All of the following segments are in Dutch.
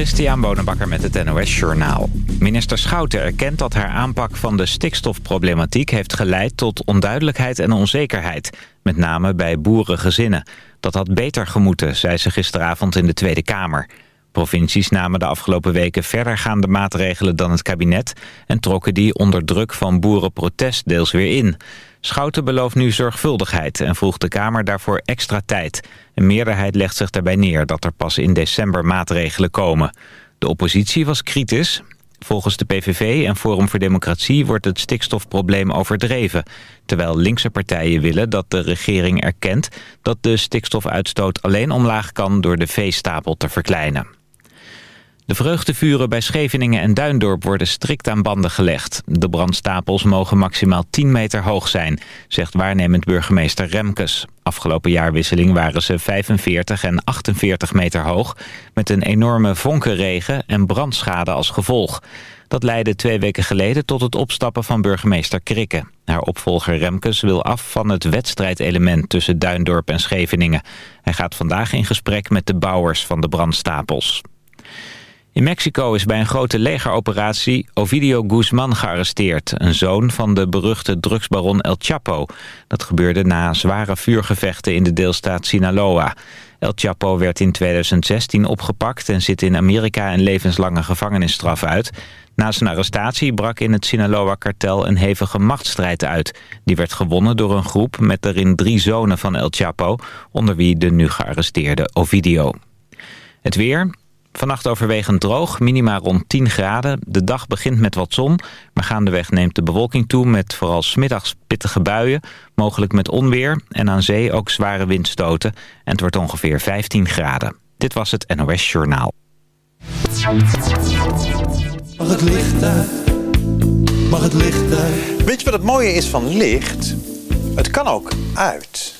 Christian Bonenbakker met het NOS Journaal. Minister Schouten erkent dat haar aanpak van de stikstofproblematiek... heeft geleid tot onduidelijkheid en onzekerheid. Met name bij boerengezinnen. Dat had beter gemoeten, zei ze gisteravond in de Tweede Kamer. Provincies namen de afgelopen weken verdergaande maatregelen dan het kabinet... en trokken die onder druk van boerenprotest deels weer in. Schouten belooft nu zorgvuldigheid en vroeg de Kamer daarvoor extra tijd. Een meerderheid legt zich daarbij neer dat er pas in december maatregelen komen. De oppositie was kritisch. Volgens de PVV en Forum voor Democratie wordt het stikstofprobleem overdreven. Terwijl linkse partijen willen dat de regering erkent dat de stikstofuitstoot alleen omlaag kan door de veestapel te verkleinen. De vreugdevuren bij Scheveningen en Duindorp worden strikt aan banden gelegd. De brandstapels mogen maximaal 10 meter hoog zijn, zegt waarnemend burgemeester Remkes. Afgelopen jaarwisseling waren ze 45 en 48 meter hoog... met een enorme vonkenregen en brandschade als gevolg. Dat leidde twee weken geleden tot het opstappen van burgemeester Krikke. Haar opvolger Remkes wil af van het wedstrijdelement tussen Duindorp en Scheveningen. Hij gaat vandaag in gesprek met de bouwers van de brandstapels. In Mexico is bij een grote legeroperatie Ovidio Guzman gearresteerd. Een zoon van de beruchte drugsbaron El Chapo. Dat gebeurde na zware vuurgevechten in de deelstaat Sinaloa. El Chapo werd in 2016 opgepakt en zit in Amerika een levenslange gevangenisstraf uit. Na zijn arrestatie brak in het Sinaloa-kartel een hevige machtsstrijd uit. Die werd gewonnen door een groep met erin drie zonen van El Chapo... onder wie de nu gearresteerde Ovidio. Het weer, Vannacht overwegend droog, minima rond 10 graden. De dag begint met wat zon, maar gaandeweg neemt de bewolking toe... met vooral smiddags pittige buien, mogelijk met onweer... en aan zee ook zware windstoten. En het wordt ongeveer 15 graden. Dit was het NOS Journaal. Mag het licht uit? Mag het licht uit? Weet je wat het mooie is van licht? Het kan ook uit.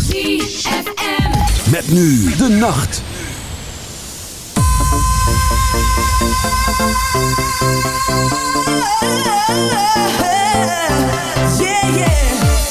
ZFM. Met nu de nacht. Yeah, yeah.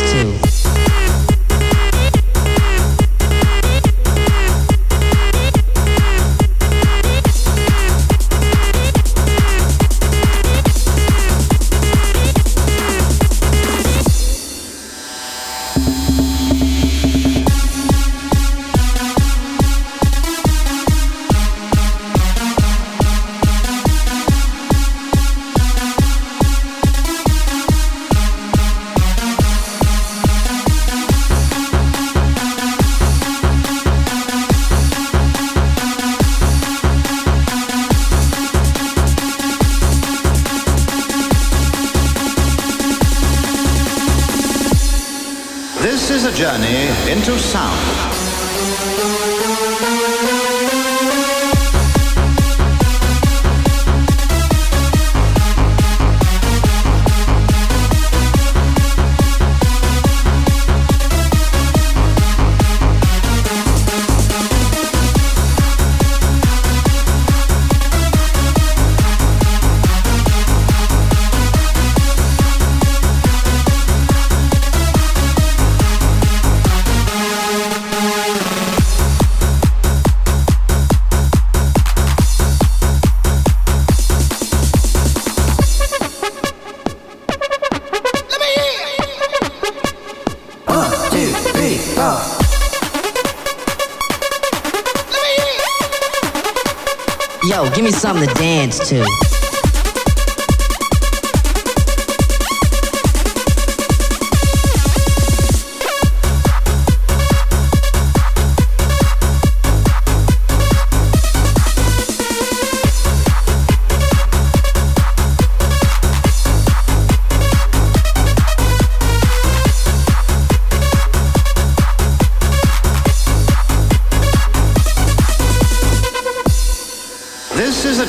thanks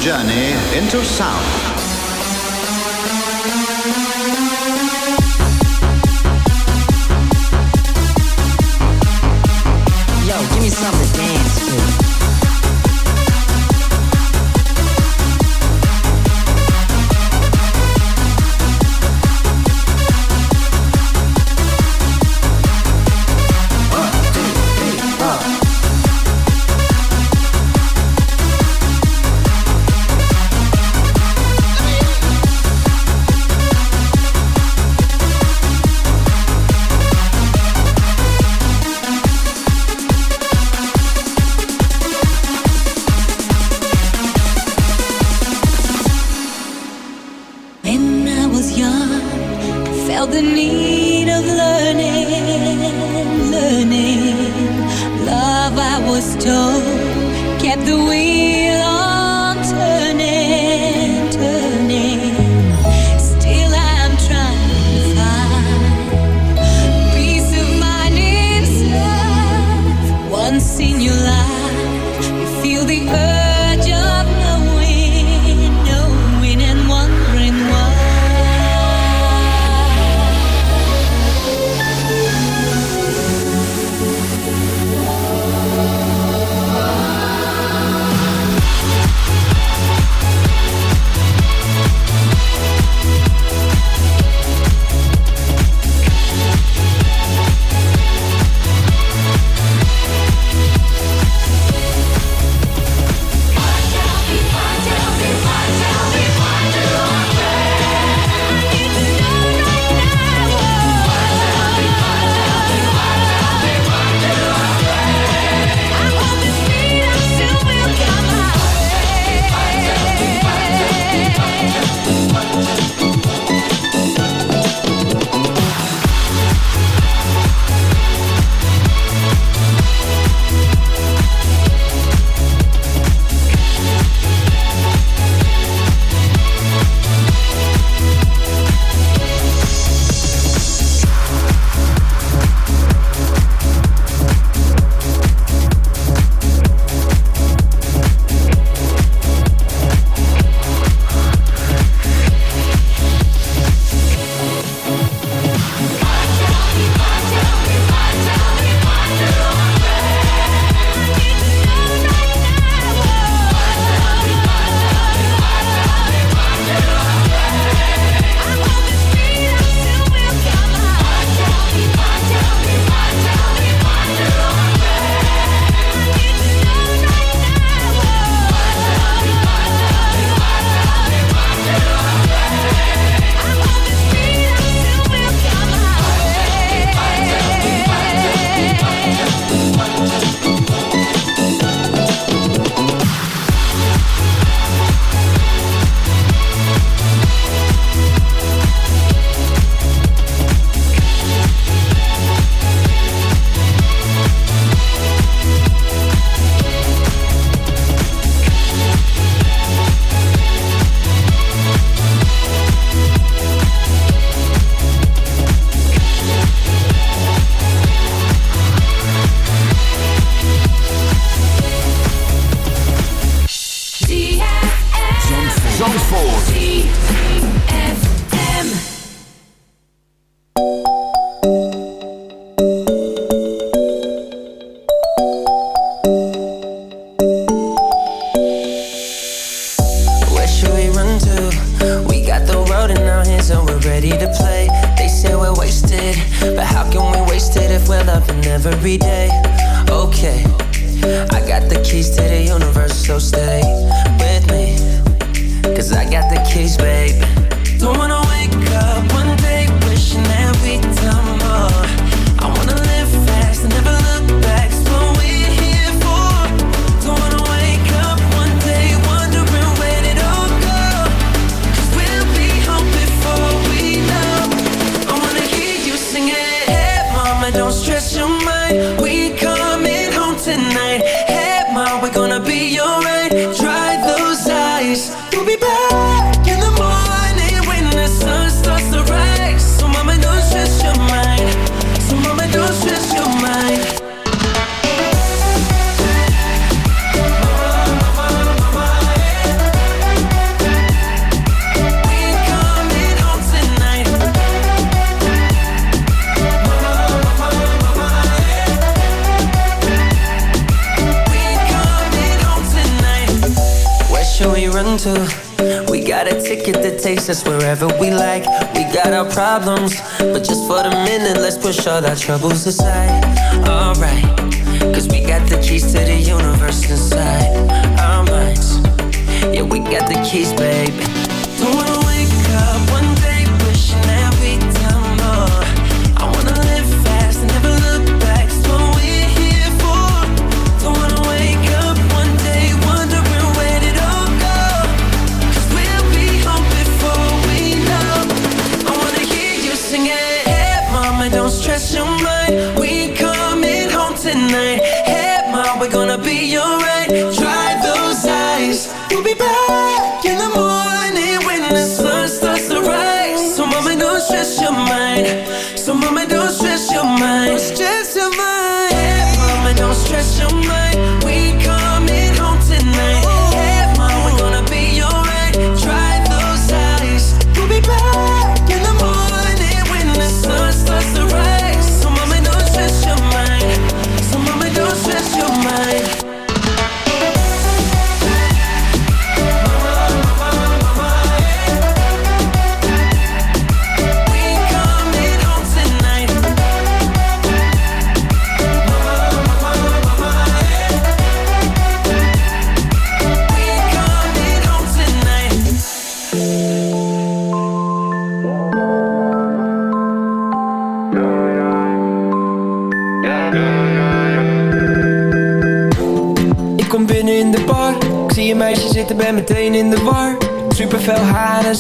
journey into sound. Yo, give me something, damn.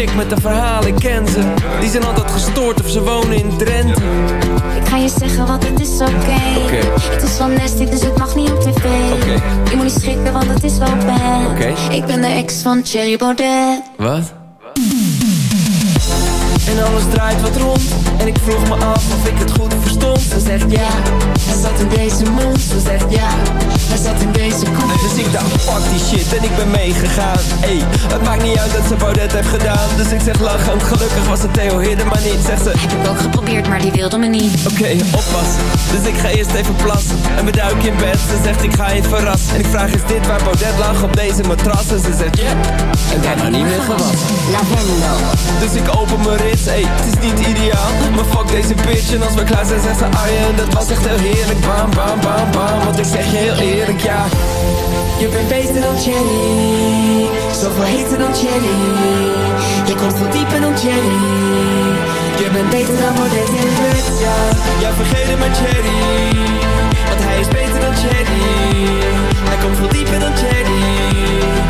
chick met een verhaal, ik ken ze Die zijn altijd gestoord of ze wonen in Drenthe Ik ga je zeggen wat het is oké. Het is wel nasty dus het mag niet op tv Oké. Je moet niet schrikken want het is wel bad. Ik ben de ex van Cherry Baudet Wat? En alles draait wat rond. En ik vroeg me af of ik het goed verstond. Ze zegt ja, hij zat in deze mond. Ze zegt ja, hij zat in deze kont Dus ik dacht fuck die shit en ik ben meegegaan. Ey, het maakt niet uit dat ze Baudet heeft gedaan. Dus ik zeg lachend, gelukkig was het Theo Hidden maar niet Zegt ze, Heb ik ook geprobeerd maar die wilde me niet. Oké, oppassen Dus ik ga eerst even plassen En we duiken in bed, ze zegt ik ga je verrassen En ik vraag is dit waar Baudet lag op deze matras? En ze zegt ja, en daarna niet meer gewassen Lavendel dus ik open mijn ey, het is niet ideaal Maar fuck deze bitch. En als we klaar zijn zegt ze Arjen Dat was echt heel heerlijk, bam bam bam bam Want ik zeg je heel eerlijk, ja. Je bent beter dan Jenny Zoveel heter dan Jenny. Je komt veel dieper dan Jenny. Je bent beter dan Baudet in het ja Ja, vergeet het maar Jenny Want hij is beter dan Jenny. Hij komt veel dieper dan Jenny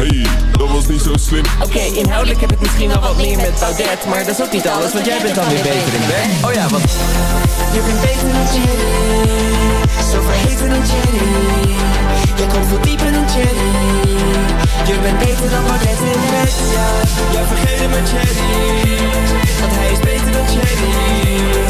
Hey, dat was niet zo slim. Oké, inhoudelijk heb ik misschien wel wat meer met Baudet Maar dat is ook niet alles, want jij bent dan weer beter in bed. Oh ja, wat Je bent beter dan Jenny Zo verheven dan Jenny Je komt veel dieper dan Jenny Je bent beter dan Baudet in bed, ja Ja, vergeet hem met Jenny Want hij is beter dan Jenny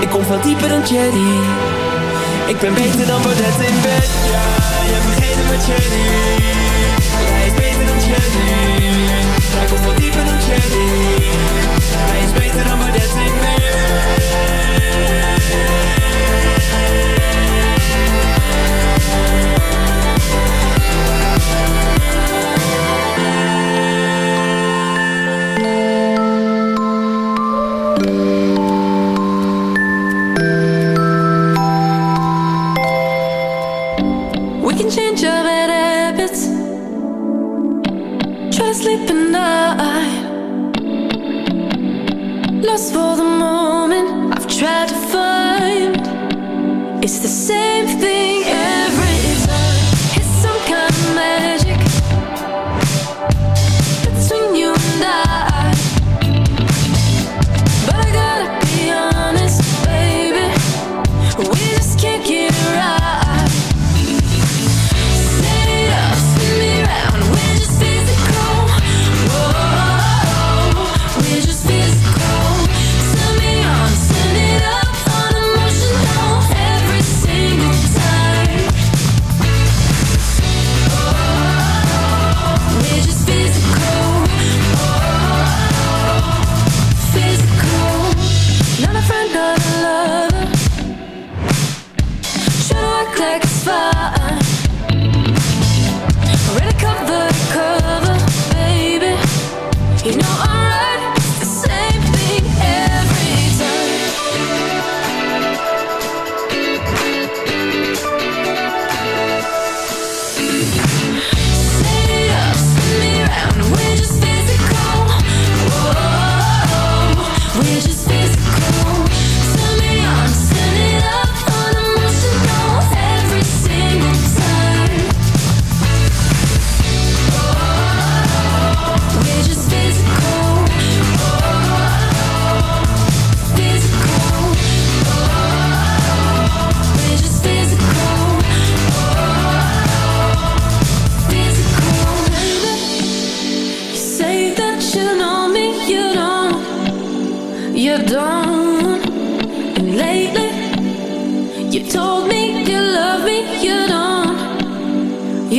Ik kom veel dieper dan Cherry Ik ben beter dan Baudet in bed, ja Je hebt vergeten met Cherry Hij is beter dan Cherry Hij komt veel dieper dan Cherry Hij is beter dan Baudet in bed It's the same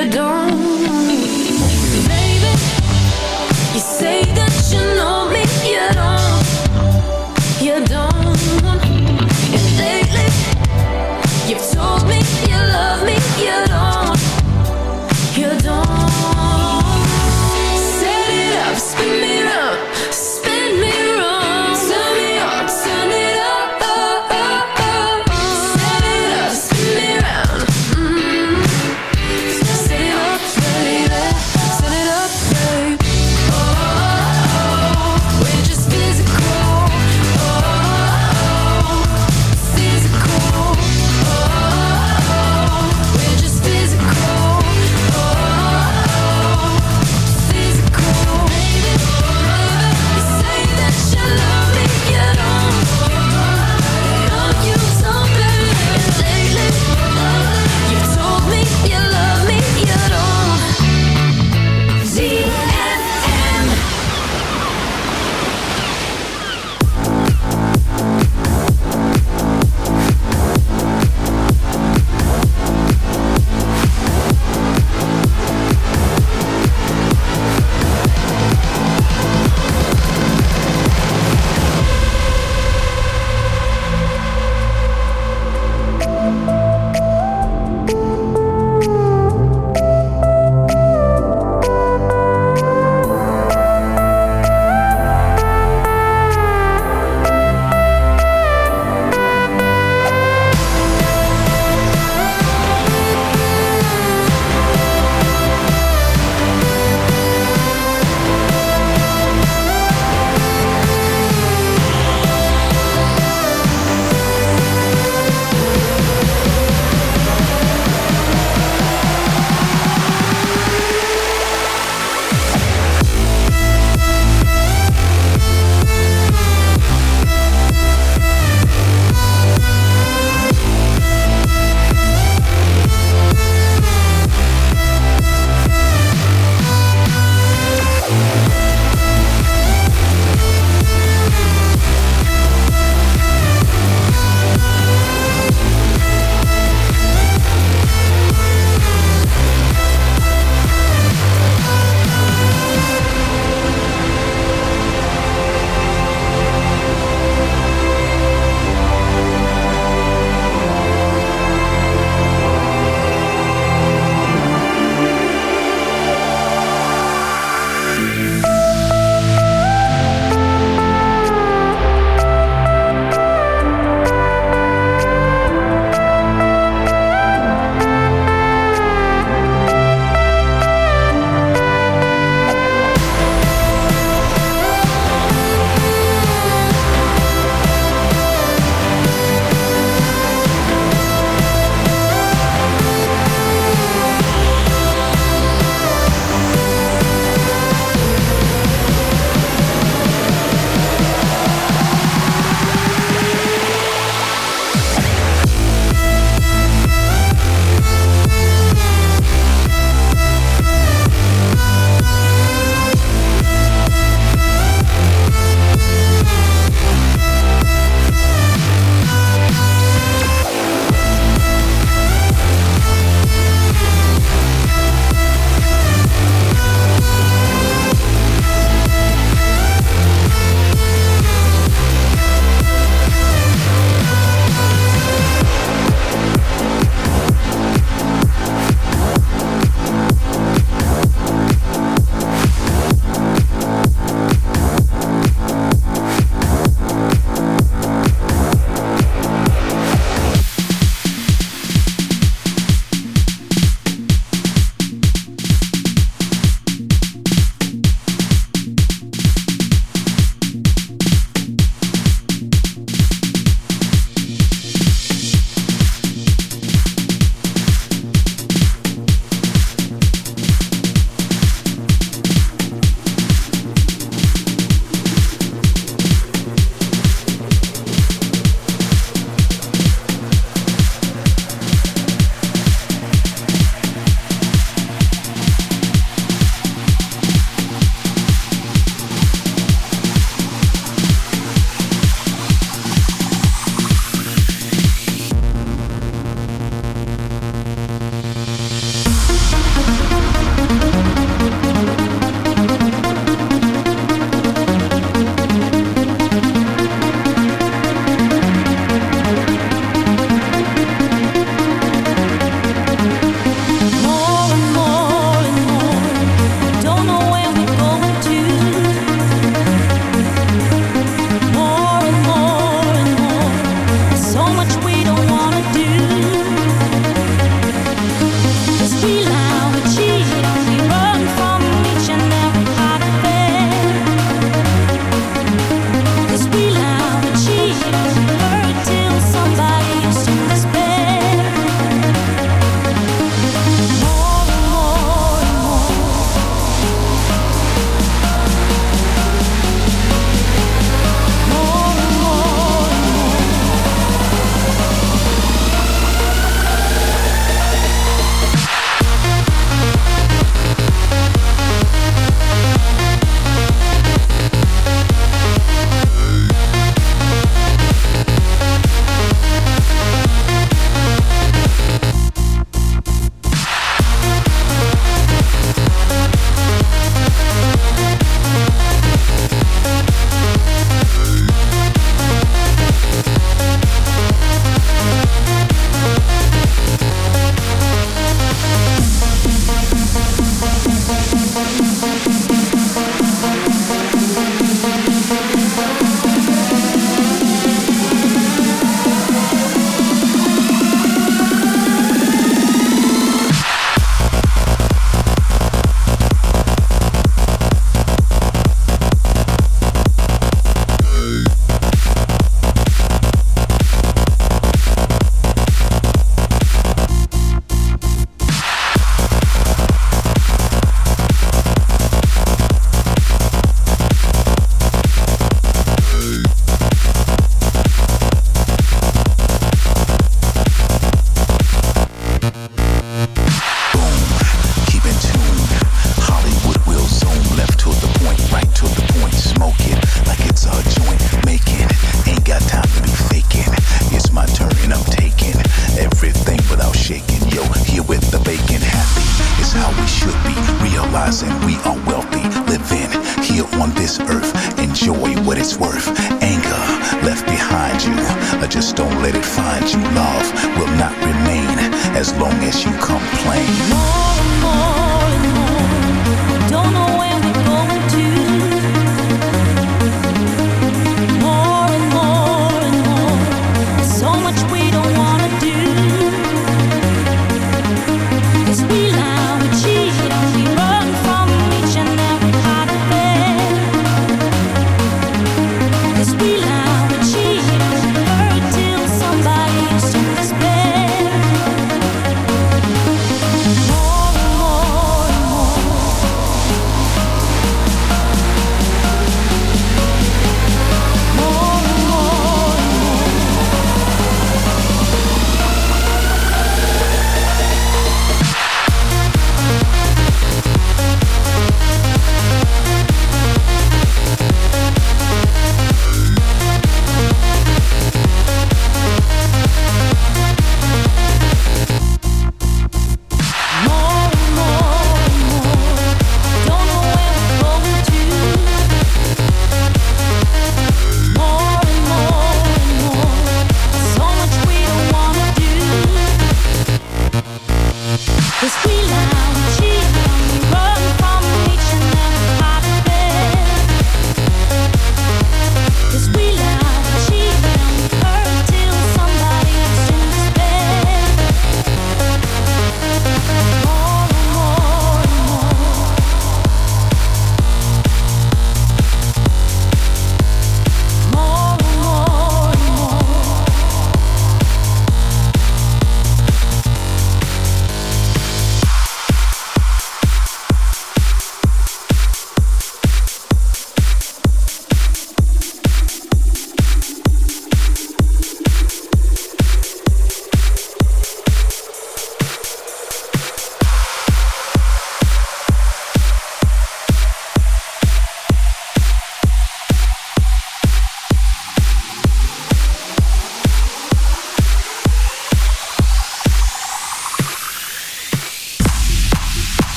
you don't.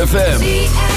ZFM.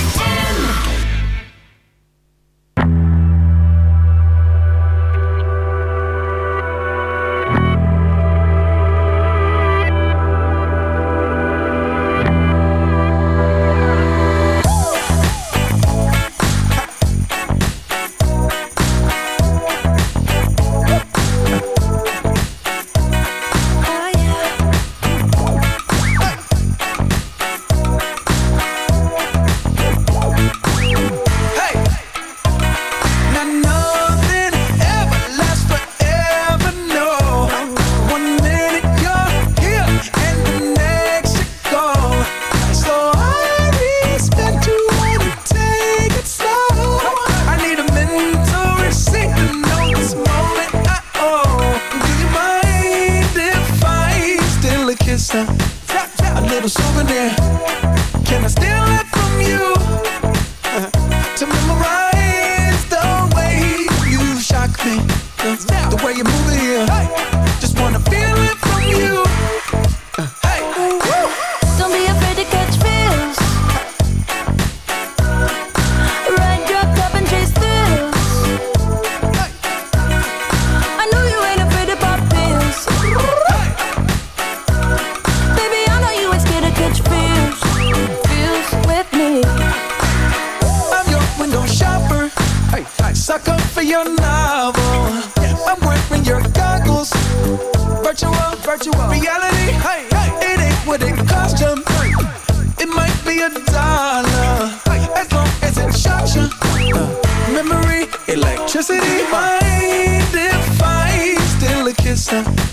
Stop.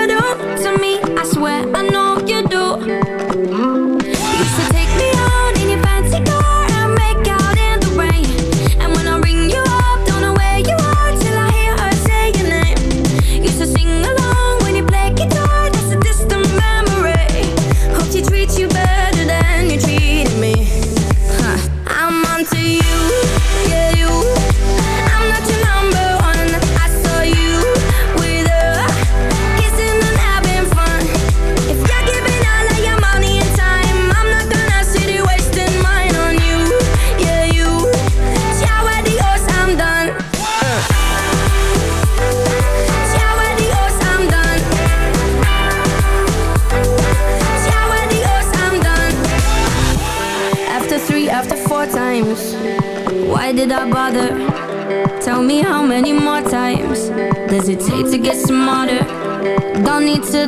get smarter? Don't need to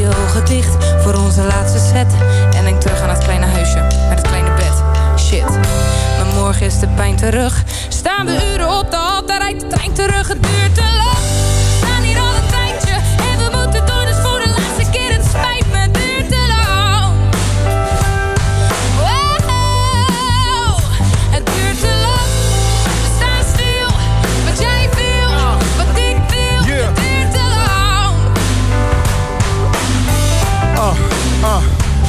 Je ogen voor onze laatste set. En denk terug aan het kleine huisje, met het kleine bed. Shit, maar morgen is de pijn terug. Staan we uren op de hal, daar rijdt de trein terug. Het duurt te lang Uh,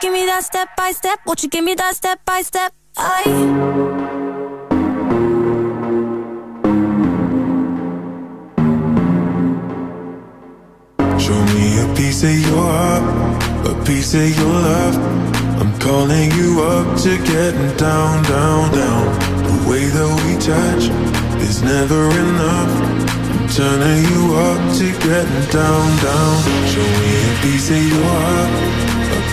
Give me that step by step? Won't you give me that step by step? I. Show me a piece of your heart, a piece of your love. I'm calling you up to getting down, down, down. The way that we touch is never enough. I'm turning you up to getting down, down. Show me a piece of your heart,